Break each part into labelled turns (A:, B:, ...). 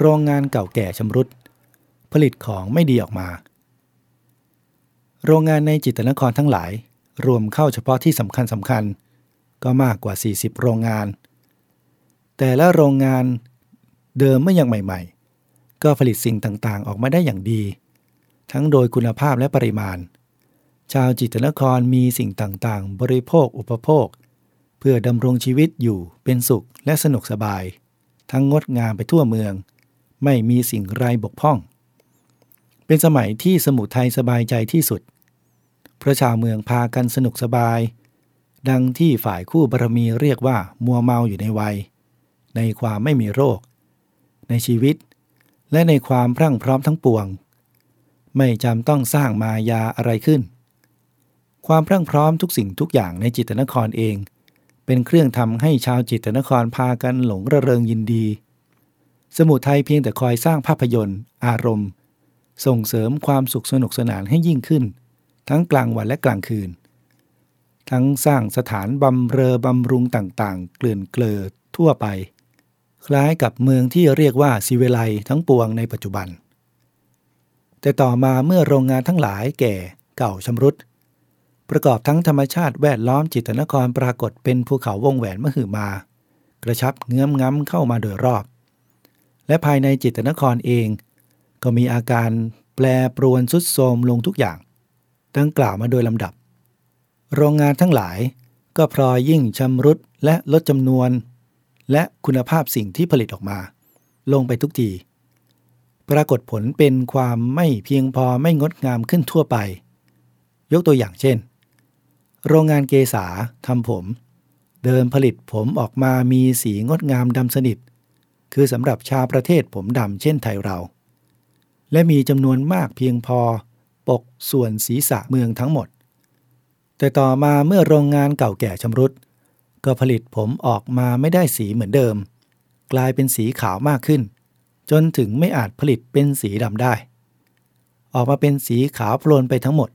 A: โรงงานเก่าแก่ชำรุด ผลิตของไม่ดีออกมา โรงงานในจิตนครทั้งหลาย รวมเข้าเฉพาะที่สำคัญสำคัญ ก็มากกว่า 40 โรงงาน แต่ละโรงงานเดิมเมื่อยังใหม่ ๆ ก็ผลิตสิ่งต่างๆ ออกมาได้อย่างดี ทั้งโดยคุณภาพและปริมาณ ชาวจิตนครมีสิ่งต่างๆ บริโภคอุปโภค เพื่อดำรงชีวิตอยู่เป็นสุขและสนุกสบาย ทั้งงดงามไปทั่วเมือง ไม่มีสิ่งไรบกพร่อง เป็นสมัยที่สมุทัยสบายใจที่สุดพระชาวเมืองพากันสนุกสบาย ดังที่ฝ่ายคู่บารมีเรียกว่ามัวเมาอยู่ในวัย ในความไม่มีโรค ในชีวิต และในความพรั่งพร้อมทั้งปวง ไม่จำต้องสร้างมายาอะไรขึ้น ความพรั่งพร้อมทุกสิ่งทุกอย่างในจิตนครเอง เป็นเครื่องทำให้ชาวจิตนครพากันหลงระเริงยินดี สมุทัยเพียงแต่คอยสร้างภาพยนตร์ อารมณ์ ส่งเสริมความสุขสนุกสนานให้ยิ่งขึ้น ทั้งกลางวันและกลางคืนทั้งสร้างสถานบำเรอบำรุงต่างๆ เกลื่อนเกลอทั่วไป คล้ายกับเมืองที่เรียกว่าสิเวไลทั้งปวงในปัจจุบัน แต่ต่อมาเมื่อโรงงานทั้งหลายแก่เก่าชำรุด ประกอบทั้งธรรมชาติแวดล้อมจิตนครปรากฏเป็นภูเขาวงแหวนมหึมา กระชับเงื้อมง้ำเข้ามาโดยรอบ และภายในจิตนครเอง ก็มีอาการแปรปรวนสุดโทมลงทุกอย่างดังกล่าวมาโดยลำดับ โรงงานทั้งหลายก็พลอยยิ่งชำรุดและลดจำนวน และคุณภาพสิ่งที่ผลิตออกมา ลงไปทุกที ปรากฏผลเป็นความไม่เพียงพอไม่งดงามขึ้นทั่วไป ยกตัวอย่างเช่น โรงงานเกษาทำผม เดิมผลิตผมออกมามีสีงดงามดำสนิท คือสำหรับชาวประเทศผมดำเช่นไทยเรา และมีจำนวนมากเพียงพอปกส่วนศีรษะเมืองทั้งหมด แต่ต่อมาเมื่อโรงงานเก่าแก่ชำรุด ก็ผลิตผมออกมาไม่ได้สีเหมือนเดิม กลายเป็นสีขาวมากขึ้น จนถึงไม่อาจผลิตเป็นสีดำได้ ออกมาเป็นสีขาวโพลนไปทั้งหมด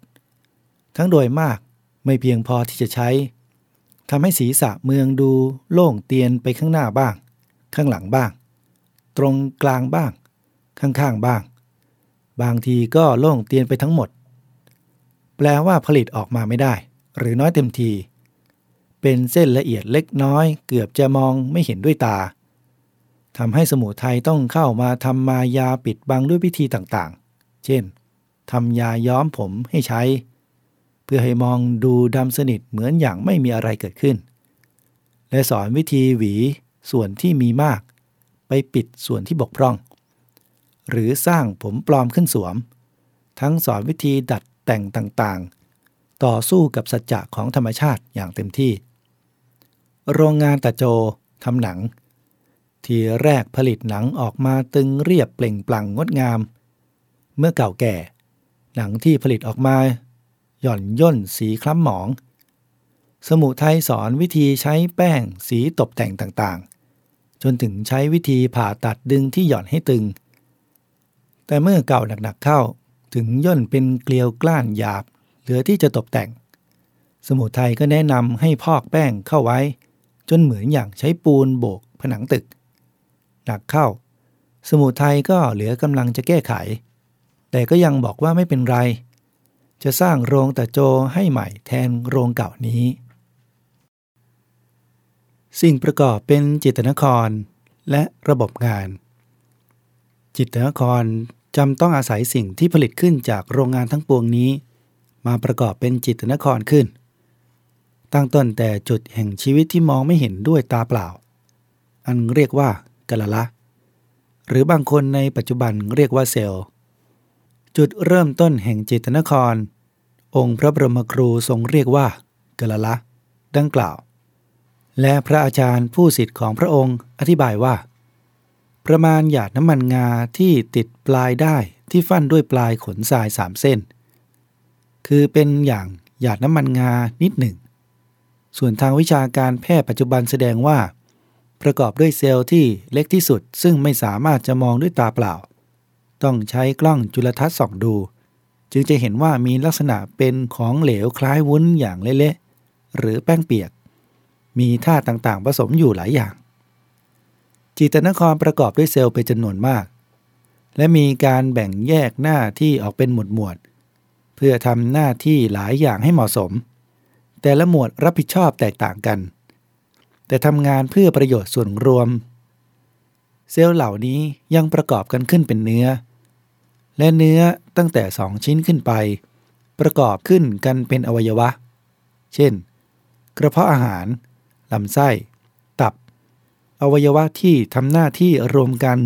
A: ทั้งโดยมากไม่เพียงพอที่จะใช้ทำให้ศีรษะเมืองดูโล่งเตียนไปข้างหน้าบ้าง ข้างหลังบ้าง ตรงกลางบ้าง ข้างๆบ้าง บางทีก็โล่งเตียนไปทั้งหมด แปลว่าผลิตออกมาไม่ได้ หรือน้อยเต็มที เป็นเส้นละเอียดเล็กน้อย เกือบจะมองไม่เห็นด้วยตาทำให้สมุทัยต้องเข้ามาทำมายาปิดบังด้วยวิธีต่างๆ เช่นทำยาย้อมผมให้ใช้ เพื่อให้มองดูดำสนิทเหมือนอย่างไม่มีอะไรเกิดขึ้น และสอนวิธีหวีส่วนที่มีมาก ไปปิดส่วนที่บกพร่อง หรือสร้างผมปลอมขึ้นสวม ทั้งสอนวิธีดัดแต่งต่างๆ ต่อสู้กับสัจจะของธรรมชาติอย่างเต็มที่ โรงงานตะโจทำหนัง ทีแรกผลิตหนังออกมาตึงเรียบเปล่งปลั่งงดงาม เมื่อเก่าแก่ หนังที่ผลิตออกมา หย่อนย่นสีคล้ำหมอง สมุทัยสอนวิธีใช้แป้งสีตกแต่งต่างๆ จนถึงใช้วิธีผ่าตัดดึงที่หย่อนให้ตึง แต่เมื่อเก่าหนักๆเข้าถึงย่นเป็นเกลียวกล้านหยาบ เหลือที่จะตกแต่ง สมุทัยก็แนะนำให้พอกแป้งเข้าไว้ จนเหมือนอย่างใช้ปูนโบกผนังตึก หนักเข้า สมุทัยก็เหลือกำลังจะแก้ไข แต่ก็ยังบอกว่าไม่เป็นไร จะสร้างโรงตะโจให้ใหม่แทนโรงเก่านี้ สิ่งประกอบเป็นจิตนครและระบบงาน จิตนครจำต้องอาศัยสิ่งที่ผลิตขึ้นจากโรงงานทั้งปวงนี้ มาประกอบเป็นจิตนครขึ้น ตั้งต้นแต่จุดแห่งชีวิตที่มองไม่เห็นด้วยตาเปล่า อันเรียกว่ากะละละ หรือบางคนในปัจจุบันเรียกว่าเซลล์ จุดเริ่มต้นแห่งจิตนคร องค์พระบรมครูทรงเรียกว่ากะละละ ดังกล่าว และพระอาจารย์ผู้สิทธิ์ของพระองค์อธิบายว่า ประมาณหยาดน้ำมันงาที่ติดปลายได้ที่ฟันด้วยปลายขนทรายสามเส้น คือเป็นอย่างหยาดน้ำมันงานิดหนึ่ง ส่วนทางวิชาการแพทย์ปัจจุบันแสดงว่า ประกอบด้วยเซลล์ที่เล็กที่สุด ซึ่งไม่สามารถจะมองด้วยตาเปล่า ต้องใช้กล้องจุลทรรศน์ส่องดู จึงจะเห็นว่ามีลักษณะเป็นของเหลวคล้ายวุ้นอย่างเละๆหรือแป้งเปียก มีธาตุต่างๆ ผสมอยู่หลายอย่าง จิตนครประกอบด้วยเซลล์เป็นจำนวนมาก และมีการแบ่งแยกหน้าที่ออกเป็นหมวดหมวดเพื่อทำหน้าที่หลายอย่างให้เหมาะสม แต่ละหมวดรับผิดชอบแตกต่างกัน แต่ทำงานเพื่อประโยชน์ส่วนรวม เซลล์เหล่านี้ยังประกอบกันขึ้นเป็นเนื้อ และเนื้อตั้งแต่สองชิ้นขึ้นไป ประกอบขึ้นกันเป็นอวัยวะ เช่น กระเพาะอาหาร ลำไส้ ตับ อวัยวะที่ทำหน้าที่รวมกัน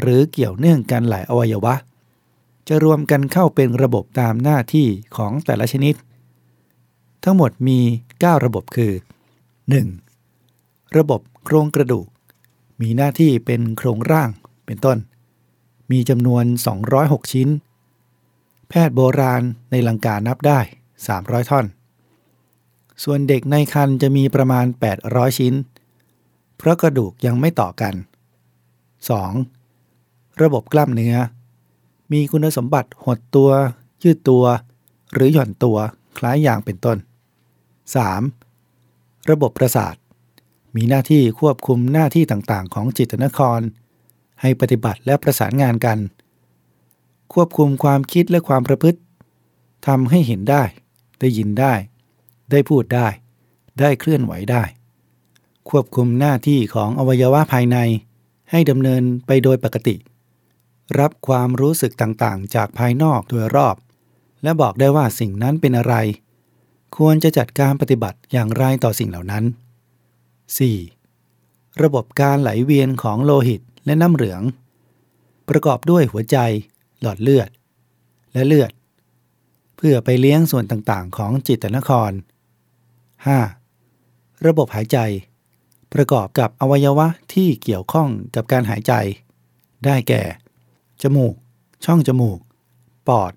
A: หรือเกี่ยวเนื่องกันหลายอวัยวะ จะรวมกันเข้าเป็นระบบตามหน้าที่ของแต่ละชนิด ทั้งหมดมี 9 ระบบคือ 1. ระบบโครงกระดูก มีหน้าที่เป็นโครงร่างเป็นต้น มีจำนวน 206 ชิ้น แพทย์โบราณในลังกานับได้ 300 ท่อน ส่วนเด็กในครรภ์จะมีประมาณ 800 ชิ้น เพราะกระดูกยังไม่ต่อกัน 2. ระบบกล้ามเนื้อ มีคุณสมบัติหดตัว ยืดตัว หรือหย่อนตัวคล้ายอย่างเป็นต้น 3. ระบบประสาท มีหน้าที่ควบคุมหน้าที่ต่างๆ ของจิตนคร ให้ปฏิบัติและประสานงานกัน ควบคุมความคิดและความประพฤติทำให้เห็นได้ ได้ยินได้ ได้พูดได้ ได้เคลื่อนไหวได้ ควบคุมหน้าที่ของอวัยวะภายใน ให้ดำเนินไปโดยปกติ รับความรู้สึกต่างๆ จากภายนอกโดยรอบ และบอกได้ว่าสิ่งนั้นเป็นอะไร ควรจะจัดการปฏิบัติอย่างไรต่อสิ่งเหล่านั้น 4. ระบบการไหลเวียนของโลหิตและน้ำเหลือง ประกอบด้วยหัวใจ หลอดเลือด และเลือด เพื่อไปเลี้ยงส่วนต่างๆ ของจิตนคร 5. ระบบหายใจ ประกอบกับอวัยวะที่เกี่ยวข้องกับการหายใจ ได้แก่ จมูก ช่องจมูก ปอด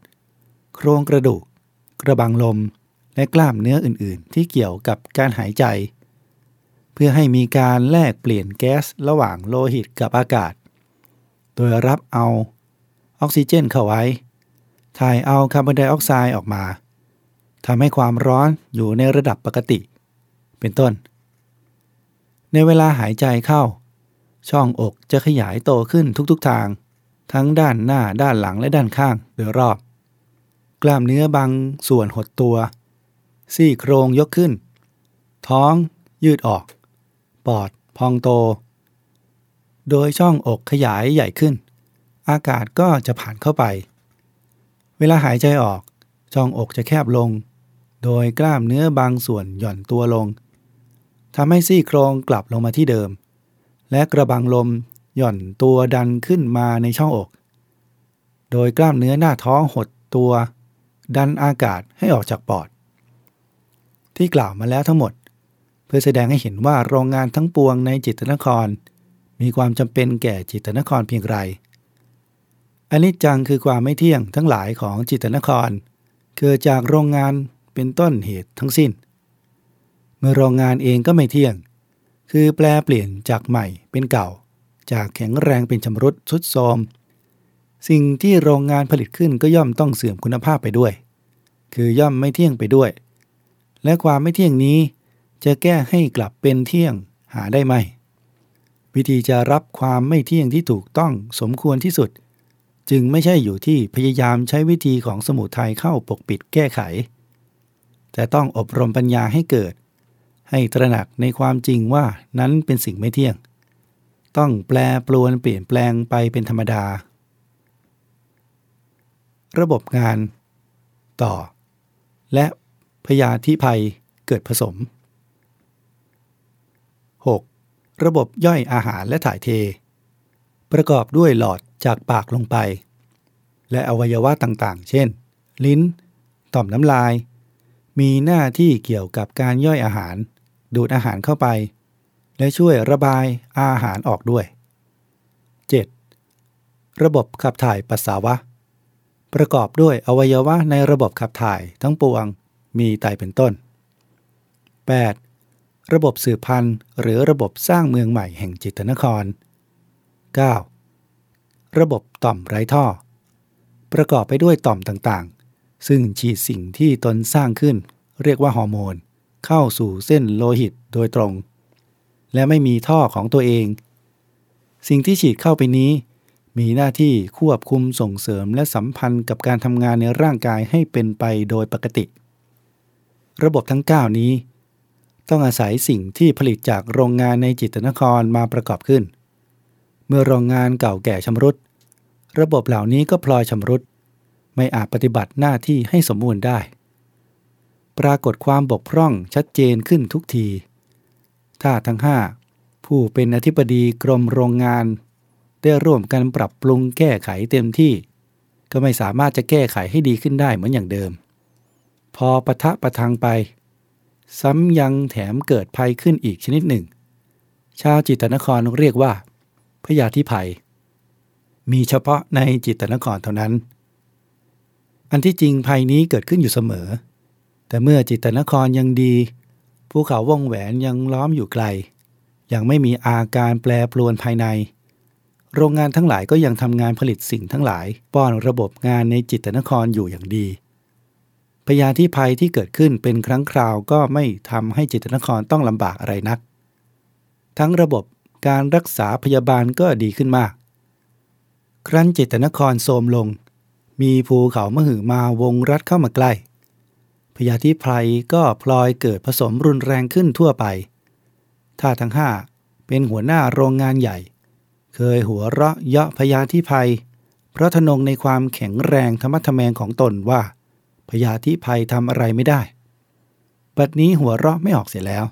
A: โครงกระดูก กระบังลม และกล้ามเนื้ออื่นๆ ที่เกี่ยวกับการหายใจ เพื่อให้มีการแลกเปลี่ยนแก๊สระหว่างโลหิตกับอากาศ โดยรับเอาออกซิเจนเข้าไว้ ถ่ายเอาคาร์บอนไดออกไซด์ออกมาทำให้ความร้อนอยู่ในระดับปกติ เป็นต้น ในเวลาหายใจเข้า ช่องอกจะขยายโตขึ้นทุกๆทาง ทั้งด้านหน้าด้านหลังและด้านข้างโดยรอบ กล้ามเนื้อบางส่วนหดตัว ซี่โครงยกขึ้น ท้องยืดออก ปอดพองโต โดยช่องอกขยายใหญ่ขึ้น อากาศก็จะผ่านเข้าไป เวลาหายใจออก ช่องอกจะแคบลง โดยกล้ามเนื้อบางส่วนหย่อนตัวลงทำให้ซี่โครงกลับลงมาที่เดิม และกระบังลมหย่อนตัวดันขึ้นมาในช่องอก โดยกล้ามเนื้อหน้าท้องหดตัว ดันอากาศให้ออกจากปอด ที่กล่าวมาแล้วทั้งหมด เพื่อแสดงให้เห็นว่าโรงงานทั้งปวงในจิตนคร มีความจำเป็นแก่จิตนครเพียงไรอันิจจังคือความไม่เที่ยงทั้งหลายของจิตนคร เกิดจากโรงงานเป็นต้นเหตุทั้งสิ้น เมื่อโรงงานเองก็ไม่เที่ยง คือแปลเปลี่ยนจากใหม่เป็นเก่า จากแข็งแรงเป็นชำรุดทุดโทรมสิ่งที่โรงงานผลิตขึ้นก็ย่อมต้องเสื่อมคุณภาพไปด้วย คือย่อมไม่เที่ยงไปด้วย และความไม่เที่ยงนี้ จะแก้ให้กลับเป็นเที่ยงหาได้ไหม วิธีจะรับความไม่เที่ยงที่ถูกต้องสมควรที่สุด จึงไม่ใช่อยู่ที่พยายามใช้วิธีของสมุทัยเข้าปกปิดแก้ไข แต่ต้องอบรมปัญญาให้เกิด ให้ตระหนักในความจริงว่านั้นเป็นสิ่งไม่เที่ยง ต้องแปลปลวนเปลี่ยนแปลงไปเป็นธรรมดา ระบบงาน ต่อ และ พยาธิภัยเกิดผสม 6. ระบบย่อยอาหารและถ่ายเท ประกอบด้วยหลอดจากปากลงไป และอวัยวะต่างๆ เช่น ลิ้น ต่อมน้ำลาย มีหน้าที่เกี่ยวกับการย่อยอาหาร ดูดอาหารเข้าไป และช่วยระบายอาหารออกด้วย 7. ระบบขับถ่ายปัสสาวะ ประกอบด้วยอวัยวะในระบบขับถ่ายทั้งปวง มีไตเป็นต้น 8. ระบบสืบพันธุ์หรือระบบสร้างเมืองใหม่แห่งจิตนคร 9. ระบบต่อมไร้ท่อ ประกอบไปด้วยต่อมต่างๆ ซึ่งฉีดสิ่งที่ตนสร้างขึ้น เรียกว่าฮอร์โมน เข้าสู่เส้นโลหิตโดยตรง และไม่มีท่อของตัวเอง สิ่งที่ฉีดเข้าไปนี้ มีหน้าที่ควบคุมส่งเสริมและสัมพันธ์กับการทำงานในร่างกายให้เป็นไปโดยปกติ ระบบทั้ง 9 นี้ ต้องอาศัยสิ่งที่ผลิตจากโรงงานในจิตนครมาประกอบขึ้น เมื่อโรงงานเก่าแก่ชำรุด ระบบเหล่านี้ก็พลอยชำรุด ไม่อาจปฏิบัติหน้าที่ให้สมบูรณ์ได้ ปรากฏความบกพร่องชัดเจนขึ้นทุกที ถ้าทั้งห้าผู้เป็นอธิบดีกรมโรงงาน ได้ร่วมกันปรับปรุงแก้ไขเต็มที่ ก็ไม่สามารถจะแก้ไขให้ดีขึ้นได้เหมือนอย่างเดิม พอปะทะประทังไป ซ้ำยังแถมเกิดภัยขึ้นอีกชนิดหนึ่ง ชาวจิตนครเรียกว่าพยาธิภัย มีเฉพาะในจิตนครเท่านั้น อันที่จริงภัยนี้เกิดขึ้นอยู่เสมอ แต่เมื่อจิตนครยังดี ภูเขาว่องแหวนยังล้อมอยู่ไกล ยังไม่มีอาการแปรปรวนภายใน โรงงานทั้งหลายก็ยังทำงานผลิตสิ่งทั้งหลายป้อนระบบงานในจิตนครอยู่อย่างดี พยาธิภัยที่เกิดขึ้นเป็นครั้งคราวก็ไม่ทำให้จิตนครต้องลำบากอะไรนัก ทั้งระบบการรักษาพยาบาลก็ดีขึ้นมาก ครั้นจิตนครโทมลง มีภูเขามหึมาวงรัดเข้ามาใกล้ พยาธิภัยก็พลอยเกิดผสมรุนแรงขึ้นทั่วไปถ้าทั้งห้าเป็นหัวหน้าโรงงานใหญ่ เคยหัวเราะเยาะพยาธิภัยเพราะทนงในความแข็งแรงธรรมะทแมงของตนว่า พยาธิภัยทำอะไรไม่ได้ บัดนี้หัวเราะไม่ออกเสียแล้ว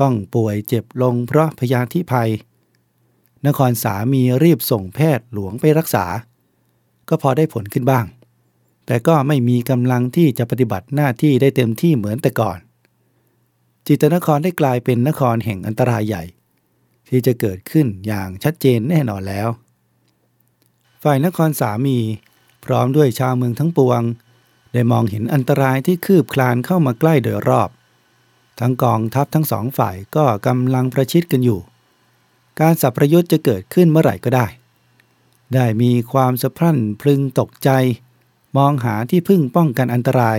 A: ต้องป่วยเจ็บลงเพราะพยาธิภัย นครสามีรีบส่งแพทย์หลวงไปรักษา ก็พอได้ผลขึ้นบ้าง แต่ก็ไม่มีกำลังที่จะปฏิบัติหน้าที่ได้เต็มที่เหมือนแต่ก่อน จิตนครได้กลายเป็นนครแห่งอันตรายใหญ่ ที่จะเกิดขึ้นอย่างชัดเจนแน่นอนแล้ว ฝ่ายนครสามีพร้อมด้วยชาวเมืองทั้งปวง ได้มองเห็นอันตรายที่คืบคลานเข้ามาใกล้โดยรอบ ทั้งกองทัพทั้งสองฝ่ายก็กำลังประชิดกันอยู่ การสับประยุทธ์จะเกิดขึ้นเมื่อไหร่ก็ได้ ได้มีความสะพรั่นพลึงตกใจ มองหาที่พึ่งป้องกันอันตราย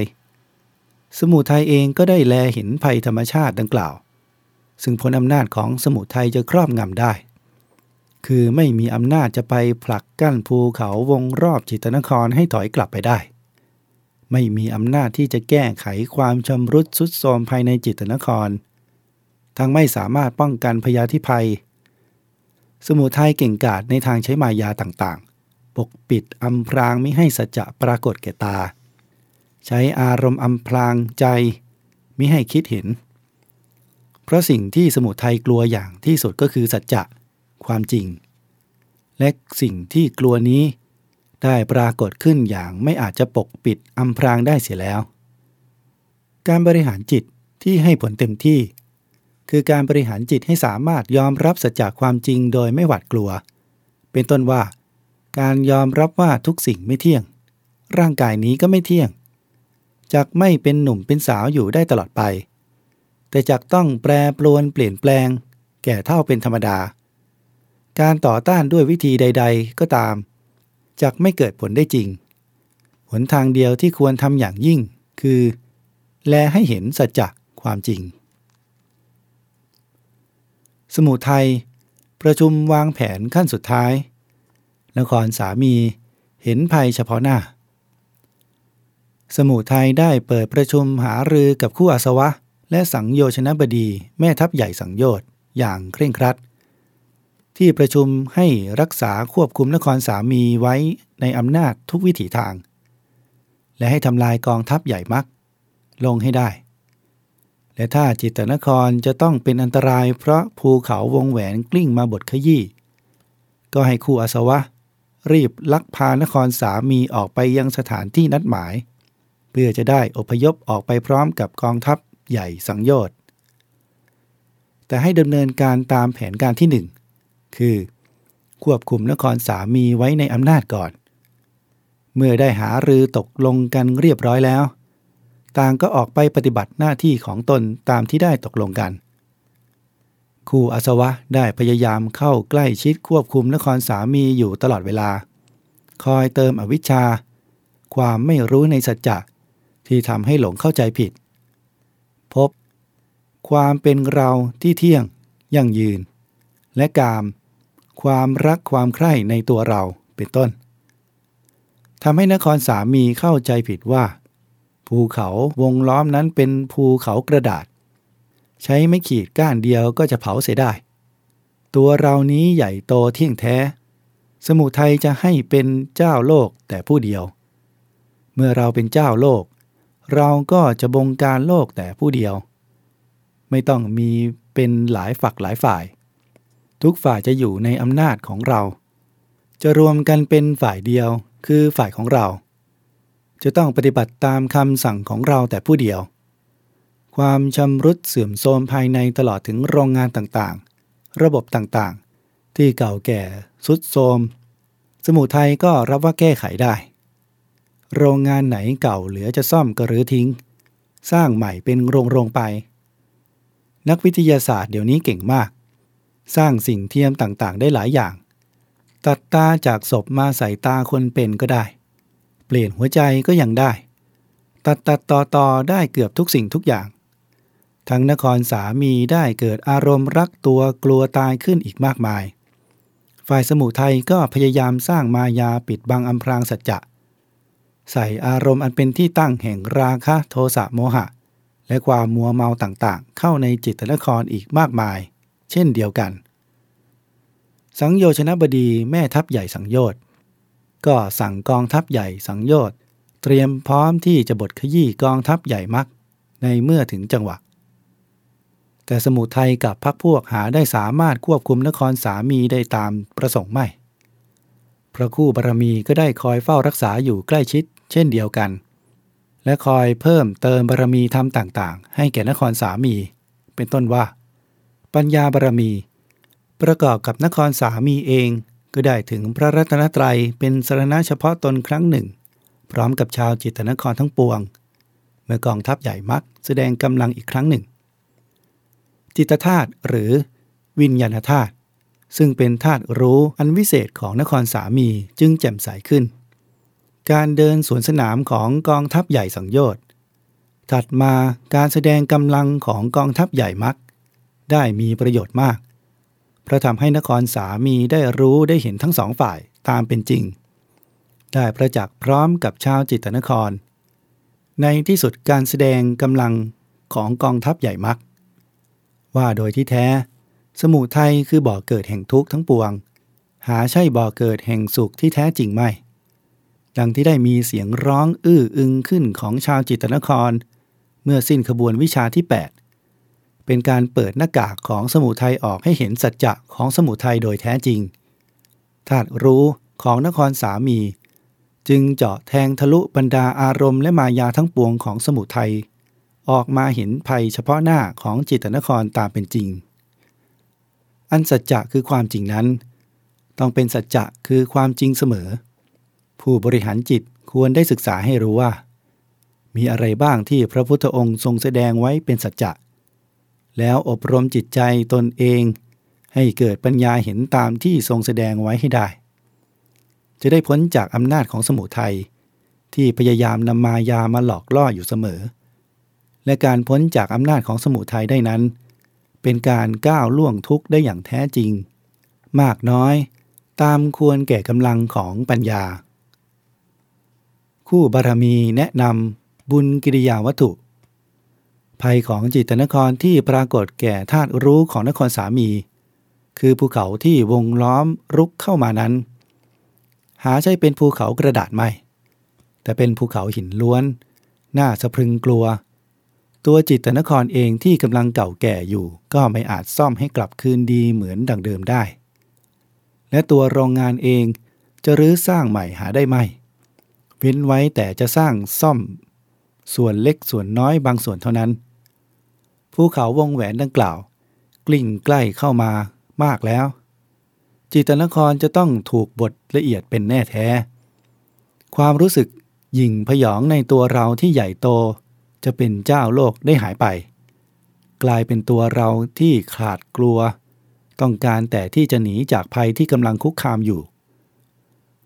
A: สมุทัยเองก็ได้แลเห็นภัยธรรมชาติดังกล่าว ซึ่งพลอำนาจของสมุทัยจะครอบงำได้ คือไม่มีอำนาจจะไปผลักกั้นภูเขาวงรอบจิตนครให้ถอยกลับไปได้ ไม่มีอำนาจที่จะแก้ไขความชำรุดสุดโทรมภายในจิตนคร ทั้งไม่สามารถป้องกันพยาธิภัย สมุทัยเก่งกาจในทางใช้มายาต่างๆ ปกปิดอำพรางไม่ให้สัจจะปรากฏแก่ตา ใช้อารมณ์อำพรางใจมิให้คิดเห็น เพราะสิ่งที่สมุทัยกลัวอย่างที่สุดก็คือสัจจะ ความจริง และสิ่งที่กลัวนี้ ได้ปรากฏขึ้นอย่างไม่อาจจะปกปิดอำพรางได้เสียแล้ว การบริหารจิตที่ให้ผลเต็มที่ คือการบริหารจิตให้สามารถยอมรับสัจจความจริงโดยไม่หวาดกลัว เป็นต้นว่า การยอมรับว่าทุกสิ่งไม่เที่ยง ร่างกายนี้ก็ไม่เที่ยงจากไม่เป็นหนุ่มเป็นสาวอยู่ได้ตลอดไป แต่จากต้องแปรปรวนเปลี่ยนแปลง แก่เท่าเป็นธรรมดา การต่อต้านด้วยวิธีใด ๆ ก็ตาม จากไม่เกิดผลได้จริง หนทางเดียวที่ควรทำอย่างยิ่ง คือ แลให้เห็นสัจจะความจริง สมุทัยประชุมวางแผนขั้นสุดท้าย นครสามีเห็นภัยเฉพาะหน้า สมุทัยได้เปิดประชุมหารือกับคู่อาสวะ และสังโยชนบดีแม่ทัพใหญ่สังโยชน์อย่างเคร่งครัด ที่ประชุมให้รักษาควบคุมนครสามีไว้ในอำนาจทุกวิถีทาง และให้ทำลายกองทัพใหญ่มัก ลงให้ได้ และถ้าจิตนครจะต้องเป็นอันตรายเพราะภูเขาวงแหวนกลิ้งมาบดขยี้ก็ให้คู่อาสวะ รีบลักพานครสามีออกไปยังสถานที่นัดหมาย เพื่อจะได้อพยพออกไปพร้อมกับกองทัพใหญ่สังโยชน์แต่ให้ดำเนินการตามแผนการที่หนึ่ง คือ ควบคุมนครสามีไว้ในอำนาจก่อน เมื่อได้หารือตกลงกันเรียบร้อยแล้ว ต่างก็ออกไปปฏิบัติหน้าที่ของตนตามที่ได้ตกลงกัน คู่อาสวะได้พยายามเข้าใกล้ชิดควบคุมนครสามีอยู่ตลอดเวลา คอยเติมอวิชชา ความไม่รู้ในสัจจะที่ทำให้หลงเข้าใจผิด พบ ความเป็นเราที่เที่ยงยั่งยืน และกาม ความรักความใคร่ในตัวเราเป็นต้นทำให้นครสามีเข้าใจผิดว่า ภูเขาวงล้อมนั้นเป็นภูเขากระดาษ ใช้ไม่ขีดก้านเดียวก็จะเผาเสียได้ ตัวเรานี้ใหญ่โตเที่ยงแท้ สมุทัยจะให้เป็นเจ้าโลกแต่ผู้เดียว เมื่อเราเป็นเจ้าโลก เราก็จะบงการโลกแต่ผู้เดียว ไม่ต้องมีเป็นหลายฝักหลายฝ่าย ทุกฝ่ายจะอยู่ในอำนาจของเรา จะรวมกันเป็นฝ่ายเดียวคือฝ่ายของเรา จะต้องปฏิบัติตามคำสั่งของเราแต่ผู้เดียว ความชำรุดเสื่อมโทรมภายในตลอดถึงโรงงานต่างๆ ระบบต่างๆ ที่เก่าแก่สุดโทรมสมุทัยก็รับว่าแก้ไขได้ โรงงานไหนเก่าเหลือจะซ่อมก็รื้อทิ้ง สร้างใหม่เป็นโรงโรงไป นักวิทยาศาสตร์เดี๋ยวนี้เก่งมาก สร้างสิ่งเทียมต่างๆ ได้หลายอย่าง ตัดตาจากศพมาใส่ตาคนเป็นก็ได้ เปลี่ยนหัวใจก็ยังได้ ตัดตัดต่อต่อได้เกือบทุกสิ่งทุกอย่าง ทั้งนครสามีได้เกิดอารมณ์รักตัวกลัวตายขึ้นอีกมากมาย ฝ่ายสมุทัยก็พยายามสร้างมายาปิดบังอำพรางสัจจะใส่อารมณ์อันเป็นที่ตั้งแห่งราคะโทสะโมหะ และความมัวเมาต่างๆ เข้าในจิตนครอีกมากมาย เช่นเดียวกัน สังโยชนบดีแม่ทัพใหญ่สังโยชน์ก็สั่งกองทัพใหญ่สังโยชน์เตรียมพร้อมที่จะบทขยี้กองทัพใหญ่มักในเมื่อถึงจังหวะ แต่สมุทัยกับพักพวกหาได้สามารถควบคุมนครสามีได้ตามประสงค์ไม่ พระคู่บารมีก็ได้คอยเฝ้ารักษาอยู่ใกล้ชิด เช่นเดียวกัน และคอยเพิ่มเติมบารมีธรรมต่างๆ ให้แก่นครสามี เป็นต้นว่า ปัญญาบารมี ประกอบกับนครสามีเอง ก็ได้ถึงพระรัตนตรัยเป็นสรณะเฉพาะตนครั้งหนึ่ง พร้อมกับชาวจิตนครทั้งปวง เมื่อกองทัพใหญ่มักแสดงกำลังอีกครั้งหนึ่ง จิตธาตุหรือวิญญาณธาตุซึ่งเป็นธาตุรู้อันวิเศษของนครสามีจึงแจ่มใสขึ้น การเดินสวนสนามของกองทัพใหญ่สังโยชน์ถัดมาการแสดงกำลังของกองทัพใหญ่มัก ได้มีประโยชน์มากเพราะทำให้นครสามีได้รู้ได้เห็นทั้งสองฝ่ายตามเป็นจริง ได้ประจักษ์พร้อมกับชาวจิตนคร ในที่สุดการแสดงกำลังของกองทัพใหญ่มัก ว่าโดยที่แท้ สมุทัยคือบ่อเกิดแห่งทุกข์ทั้งปวง หาใช่บ่อเกิดแห่งสุขที่แท้จริงไม่ ดังที่ได้มีเสียงร้องอื้ออึงขึ้นของชาวจิตนคร เมื่อสิ้นขบวนวิชาที่ 8 เป็นการเปิดหน้ากากของสมุทัยออกให้เห็นสัจจะของสมุทัยโดยแท้จริงธาตุรู้ของนครสามี จึงเจาะแทงทะลุบรรดาอารมณ์และมายาทั้งปวงของสมุทัยออกมาเห็นภัยเฉพาะหน้าของจิตนครตามเป็นจริง อันสัจจะคือความจริงนั้น ต้องเป็นสัจจะคือความจริงเสมอ ผู้บริหารจิตควรได้ศึกษาให้รู้ว่า มีอะไรบ้างที่พระพุทธองค์ทรงแสดงไว้เป็นสัจจะ แล้วอบรมจิตใจตนเอง ให้เกิดปัญญาเห็นตามที่ทรงแสดงไว้ให้ได้ จะได้พ้นจากอำนาจของสมุทัยที่พยายามนำมายามาหลอกล่ออยู่เสมอ และการพ้นจากอำนาจของสมุทัยได้นั้น เป็นการก้าวล่วงทุกข์ได้อย่างแท้จริง มากน้อยตามควรแก่กำลังของปัญญา คู่บารมีแนะนำบุญกิริยาวัตถุ ภัยของจิตนครที่ปรากฏแก่ธาตุรู้ของนครสามี คือภูเขาที่วงล้อมรุกเข้ามานั้น หาใช่เป็นภูเขากระดาษไม่ แต่เป็นภูเขาหินล้วน น่าสะพรึงกลัว ตัวจิตนครเองที่กำลังเก่าแก่อยู่ก็ไม่อาจซ่อมให้กลับคืนดีเหมือนดังเดิมได้ และตัวโรงงานเองจะรื้อสร้างใหม่หาได้ไหม เว้นไว้แต่จะสร้างซ่อม ส่วนเล็กส่วนน้อยบางส่วนเท่านั้น ภูเขาวงแหวนดังกล่าว กลิ่งใกล้เข้ามามากแล้ว จิตนครจะต้องถูกบทละเอียดเป็นแน่แท้ ความรู้สึกหยิ่งพยองในตัวเราที่ใหญ่โต จะเป็นเจ้าโลกได้หายไป กลายเป็นตัวเราที่ขาดกลัว ต้องการแต่ที่จะหนีจากภัยที่กำลังคุกคามอยู่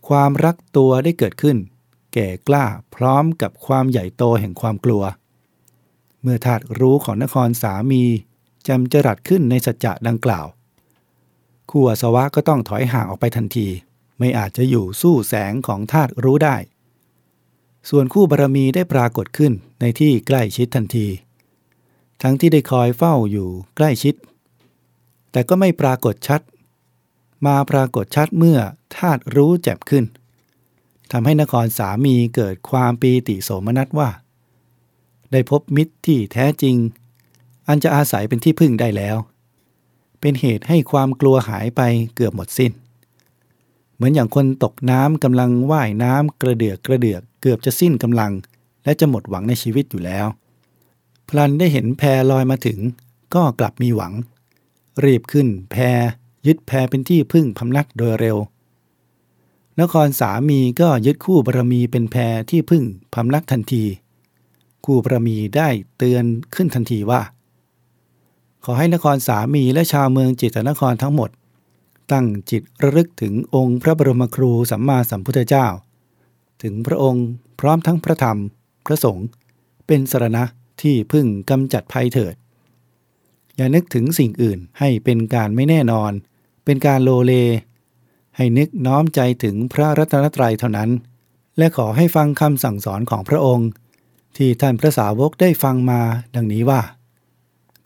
A: ความรักตัวได้เกิดขึ้น แก่กล้าพร้อมกับความใหญ่โตแห่งความกลัว มื่อธาตุรู้ของนครสามีจำจรัดขึ้นในสัจจะดังกล่าว คู่อสวะก็ต้องถอยห่างออกไปทันที ไม่อาจจะอยู่สู้แสงของธาตุรู้ได้ ส่วนคู่บารมีได้ปรากฏขึ้นในที่ใกล้ชิดทันที ทั้งที่ได้คอยเฝ้าอยู่ใกล้ชิด แต่ก็ไม่ปรากฏชัด มาปรากฏชัดเมื่อธาตุรู้แจ่มขึ้นทำให้นครสามีเกิดความปีติโสมนัสว่า ได้พบมิตรที่แท้จริง อันจะอาศัยเป็นที่พึ่งได้แล้ว เป็นเหตุให้ความกลัวหายไปเกือบหมดสิน้น เหมือนอย่างคนตกน้ำกำลังว่ายน้ำกระเดือกกระเดือกเกือบจะสิ้นกำลัง และจะหมดหวังในชีวิตอยู่แล้ว พลันได้เห็นแพลอยมาถึง ก็กลับมีหวัง รีบขึ้นแพยึดแพเป็นที่พึ่งพำนักโดยเร็วนครสามีก็ยึดคู่บารมีเป็นแพที่พึ่งพำนักทันที คู่บารมีได้เตือนขึ้นทันทีว่า ขอให้นครสามีและชาวเมืองจิตนครทั้งหมด ตั้งจิตระลึกถึงองค์พระบรมครูสัมมาสัมพุทธเจ้า ถึงพระองค์พร้อมทั้งพระธรรม พระสงฆ์เป็นสรณะที่พึ่งกำจัดภัยเถิด อย่านึกถึงสิ่งอื่นให้เป็นการไม่แน่นอน เป็นการโลเล ให้นึกน้อมใจถึงพระรัตนตรัยเท่านั้น และขอให้ฟังคำสั่งสอนของพระองค์ ที่ท่านพระสาวกได้ฟังมาดังนี้ว่า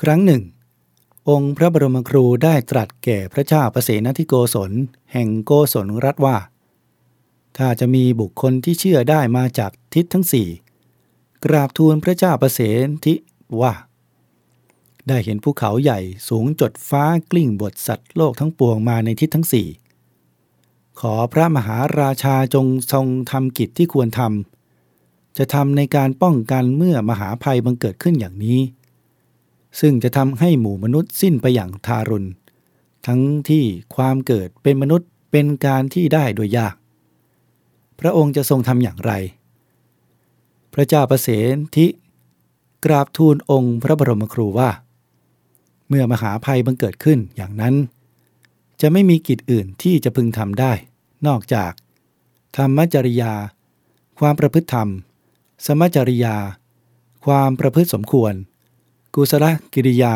A: ครั้งหนึ่ง องค์พระบรมครูได้ตรัสแก่พระเจ้าประเสนทิโกศล แห่งโกศลรัฐว่า ถ้าจะมีบุคคลที่เชื่อได้มาจากทิศทั้งสี่กราบทูลพระเจ้าประเสนทิว่า ได้เห็นภูเขาใหญ่สูงจดฟ้ากลิ้งบทสัตว์โลกทั้งปวงมาในทิศทั้งสี่ขอพระมหาราชาจงทรงทำกิจที่ควรทำ จะทำในการป้องกันเมื่อมหาภัยบังเกิดขึ้นอย่างนี้ ซึ่งจะทำให้หมู่มนุษย์สิ้นไปอย่างทารุณ ทั้งที่ความเกิดเป็นมนุษย์เป็นการที่ได้โดยยาก พระองค์จะทรงทำอย่างไร พระเจ้าประเสนทิกราบทูลองค์พระบรมครูว่า เมื่อมหาภัยบังเกิดขึ้นอย่างนั้น จะไม่มีกิจอื่นที่จะพึงทำได้ นอกจาก ธรรมจริยา ความประพฤติธรรม สมจริยา ความประพฤติสมควร กุศลกิริยา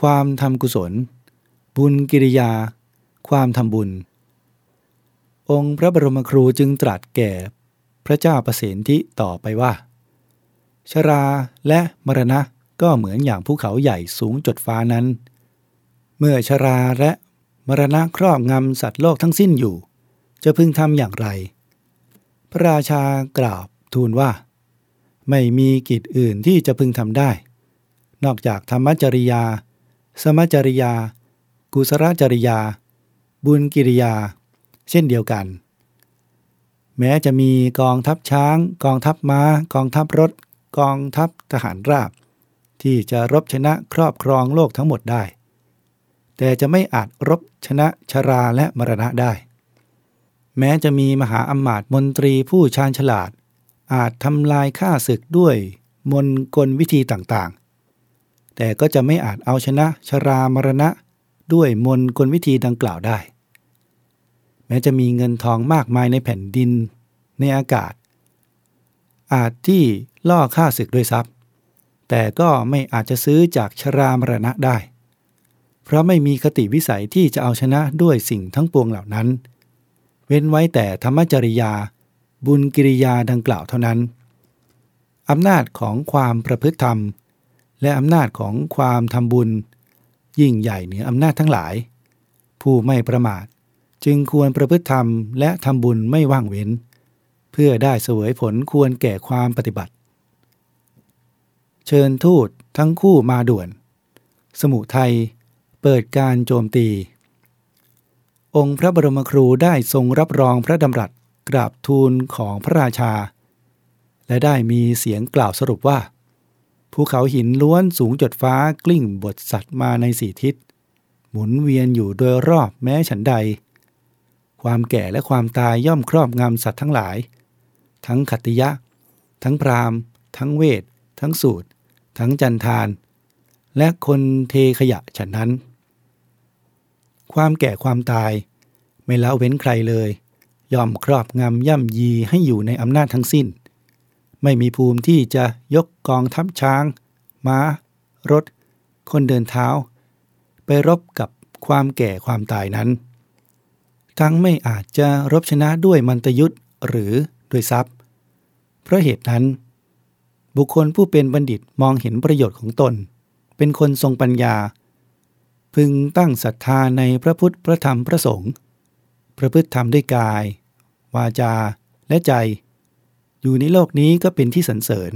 A: ความทำกุศล บุญกิริยา ความทำบุญ องค์พระบรมครูจึงตรัสแก่พระเจ้าประสิทธิต่อไปว่า ชราและมรณะก็เหมือนอย่างภูเขาใหญ่สูงจดฟ้านั้น เมื่อชราและมรณะครอบงำสัตว์โลกทั้งสิ้นอยู่ จะพึงทำอย่างไร พระราชากราบ ทูลว่า ไม่มีกิจอื่นที่จะพึงทำได้ นอกจากธรรมจริยา สมจริยา กุศลจริยา บุญกิริยา เช่นเดียวกัน แม้จะมีกองทัพช้าง กองทัพม้า กองทัพรถ กองทัพทหารราบ ที่จะรบชนะครอบครองโลกทั้งหมดได้ แต่จะไม่อาจรบชนะชราและมรณะได้แม้จะมีมหาอมาตย์มนตรีผู้ชาญฉลาด อาจทำลายข้าศึกด้วยมนกลวิธีต่างๆ แต่ก็จะไม่อาจเอาชนะชรามรณะด้วยมนกลวิธีดังกล่าวได้ แม้จะมีเงินทองมากมายในแผ่นดินในอากาศ อาจที่ล่อค่าศึกด้วยทรัพย์ แต่ก็ไม่อาจจะซื้อจากชรามรณะได้ เพราะไม่มีคติวิสัยที่จะเอาชนะด้วยสิ่งทั้งปวงเหล่านั้น เว้นไว้แต่ธรรมจริยา บุญกิริยาดังกล่าวเท่านั้น อำนาจของความประพฤติธรรม และอำนาจของความทำบุญ ยิ่งใหญ่เหนืออำนาจทั้งหลาย ผู้ไม่ประมาทจึงควรประพฤติธรรมและทำบุญไม่ว่างเว้น เพื่อได้เสวยผลควรแก่ความปฏิบัติ เชิญทูตทั้งคู่มาด่วน สมุทัยเปิดการโจมตี องค์พระบรมครูได้ทรงรับรองพระดำรัส กราบทูลของพระราชา และได้มีเสียงกล่าวสรุปว่า ภูเขาหินล้วนสูงจดฟ้ากลิ้งบทสัตว์มาในสี่ทิศ หมุนเวียนอยู่โดยรอบแม้ฉันใด ความแก่และความตายย่อมครอบงำสัตว์ทั้งหลาย ทั้งขัตติยะ ทั้งพรามทั้งเวท ทั้งสูตร ทั้งจันทาน และคนเทขยะฉันนั้น ความแก่ความตายไม่ละเว้นใครเลย ยอมครอบงำย่ำยีให้อยู่ในอำนาจทั้งสิ้น ไม่มีภูมิที่จะยกกองทัพช้างม้า รถ คนเดินเท้า ไปรบกับความแก่ความตายนั้น ทั้งไม่อาจจะรบชนะด้วยมันตยุทธ์หรือด้วยทรัพย์ เพราะเหตุนั้น บุคคลผู้เป็นบัณฑิตมองเห็นประโยชน์ของตน เป็นคนทรงปัญญา พึงตั้งศรัทธาในพระพุทธพระธรรมพระสงฆ์ ประพฤติธรรมด้วยกาย วาจาและใจ อยู่ในโลกนี้ก็เป็นที่สรรเสริญ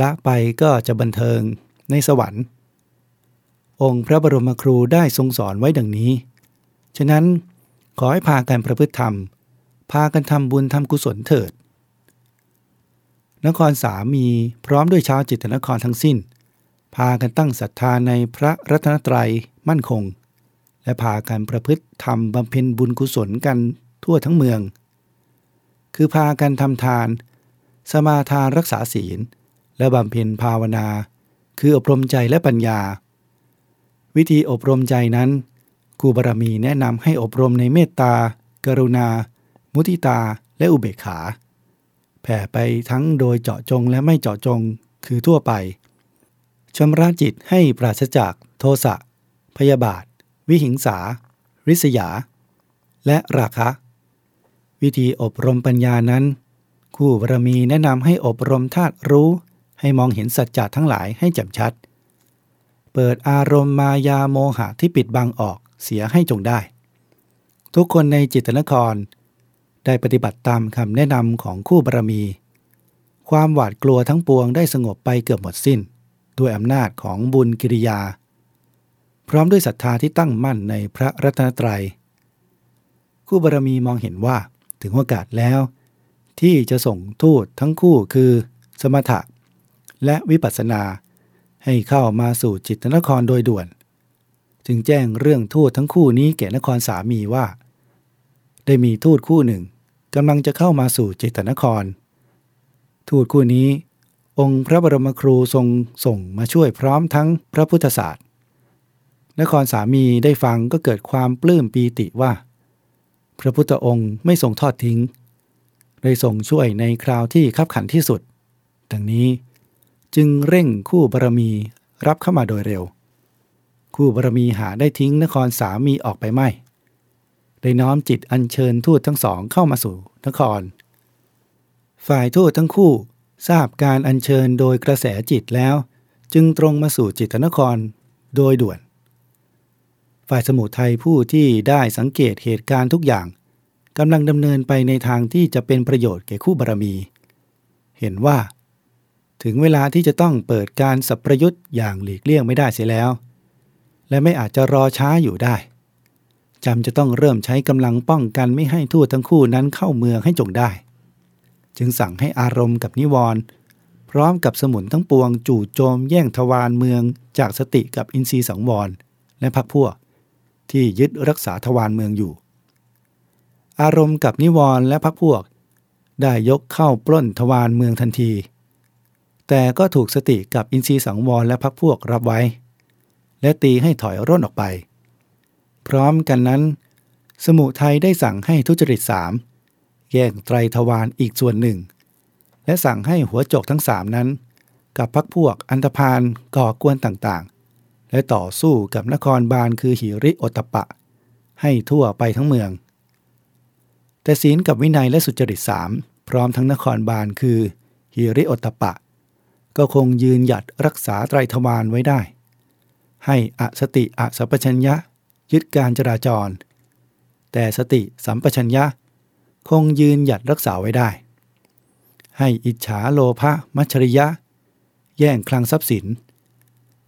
A: ละไปก็จะบันเทิงในสวรรค์ องค์พระบรมครูได้ทรงสอนไว้ดังนี้ ฉะนั้นขอให้พากันประพฤติธรรม พากันทำบุญทำกุศลเถิด นครสามีพร้อมด้วยชาวจิตนครทั้งสิ้น พากันตั้งศรัทธาในพระรัตนตรัยมั่นคง และพากันประพฤติทำบำเพ็ญบุญกุศลกันทั่วทั้งเมือง คือพากันทำทาน สมาทานรักษาศีล และบำเพ็ญภาวนา คืออบรมใจและปัญญา วิธีอบรมใจนั้นครูบารมีแนะนำให้อบรมในเมตตา กรุณา มุทิตาและอุเบกขา แผ่ไปทั้งโดยเจาะจงและไม่เจาะจงคือทั่วไปชำระจิตให้ปราศจากโทสะพยาบาท วิหิงสา ริษยา และราคะ วิธีอบรมปัญญานั้น คู่บารมีแนะนำให้อบรมธาตุรู้ให้มองเห็นสัจจะทั้งหลายให้แจ่มชัด เปิดอารมณ์มายาโมหะที่ปิดบังออกเสียให้จงได้ ทุกคนในจิตนคร ได้ปฏิบัติตามคำแนะนำของคู่บารมี ความหวาดกลัวทั้งปวงได้สงบไปเกือบหมดสิ้น ด้วยอำนาจของบุญกิริยา พร้อมด้วยศรัทธาที่ตั้งมั่นในพระรัตนตรยัย คู่บารมีมองเห็นว่าถึงโอกาสแล้ว ที่จะส่งทูตทั้งคู่คือสมถะ และวิปัสสนาให้เข้ามาสู่จิตนครโดยด่วน จึงแจ้งเรื่องทูตทั้งคู่นี้แก่นครสามีว่า ได้มีทูตคู่หนึ่งกำลังจะเข้ามาสู่จิตนคร ทูตคู่นี้ องค์พระบรมครูทรงส่งมาช่วยพร้อมทั้งพระพุทธศาสตร์ นครสามีได้ฟังก็เกิดความปลื้มปีติว่า พระพุทธองค์ไม่ทรงทอดทิ้งได้ทรงช่วยในคราวที่ขับขันที่สุด ดังนี้จึงเร่งคู่บารมีรับเข้ามาโดยเร็ว คู่บารมีหาได้ทิ้งนครสามีออกไปไม่ ได้น้อมจิตอัญเชิญทูตทั้งสองเข้ามาสู่นคร ฝ่ายทูตทั้งคู่ทราบการอัญเชิญโดยกระแสจิตแล้ว จึงตรงมาสู่จิตนครโดยด่วน ฝ่ายสมุทัยผู้ที่ได้สังเกตเหตุการณ์ทุกอย่างกำลังดำเนินไปในทางที่จะเป็นประโยชน์แก่คู่บารมี เห็นว่า ถึงเวลาที่จะต้องเปิดการสับประยุทธ์อย่างหลีกเลี่ยงไม่ได้เสียแล้ว และไม่อาจจะรอช้าอยู่ได้จำจะต้องเริ่มใช้กำลังป้องกันไม่ให้ทูตทั้งคู่นั้นเข้าเมืองให้จงได้ จึงสั่งให้อารมณ์กับนิวรณ์พร้อมกับสมุนทั้งปวง จู่โจมแย่งทวารเมืองจากสติกับอินทรีย์สังวรและพักพวก ที่ยึดรักษาทวารเมืองอยู่ อารมณ์กับนิวรณ์และพักพวก ได้ยกเข้าปล้นทวารเมืองทันที แต่ก็ถูกสติกับอินทรีสังวรและพักพวกรับไว้ และตีให้ถอยร่นออกไป พร้อมกันนั้น สมุทัยได้สั่งให้ทุจริตสามแย่งไตรทวารอีกส่วนหนึ่ง และสั่งให้หัวโจกทั้งสามนั้น กับพักพวกอันธพาลก่อกวนต่าง และต่อสู้กับนครบาลคือหิริโอตปะ ให้ทั่วไปทั้งเมือง แต่ศีลกับวินัยและสุจริตสามพร้อมทั้งนครบาลคือหิริโอตปะ ก็คงยืนหยัดรักษาไตรทวารไว้ได้ ให้อสติอสัพชัญญะยึดการจราจร แต่สติสัมปชัญญะ คงยืนหยัดรักษาไว้ได้ ให้อิจฉาโลภะมัชริยะ แย่งคลังทรัพย์สิน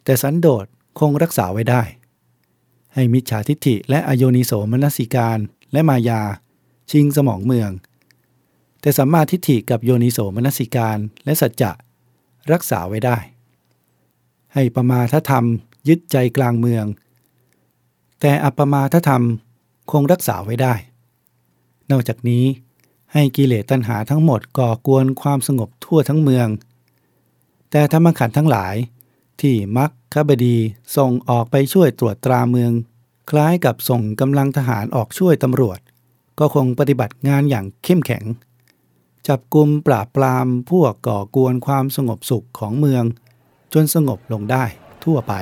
A: แต่สันโดษ คงรักษาไว้ได้ ให้มิจฉาทิฏฐิและอโยนิโสมนสิการและมายา ชิงสมองเมือง แต่สัมมาทิฏฐิกับโยนิโสมนสิการและสัจจะรักษาไว้ได้ ให้ปรมาทธรรมยึดใจกลางเมือง แต่อัปมาทธรรมคงรักษาไว้ได้ นอกจากนี้ให้กิเลสตัณหาทั้งหมดก่อกวนความสงบทั่วทั้งเมือง แต่ธรรมขันธ์ทั้งหลาย ที่มักคบดีส่งออกไปช่วยตรวจตราเมือง คล้ายกับส่งกำลังทหารออกช่วยตำรวจ ก็คงปฏิบัติงานอย่างเข้มแข็ง จับกลุ่มปราบปรามพวกก่อกวนความสงบสุขของเมือง จนสงบลงได้ทั่วไป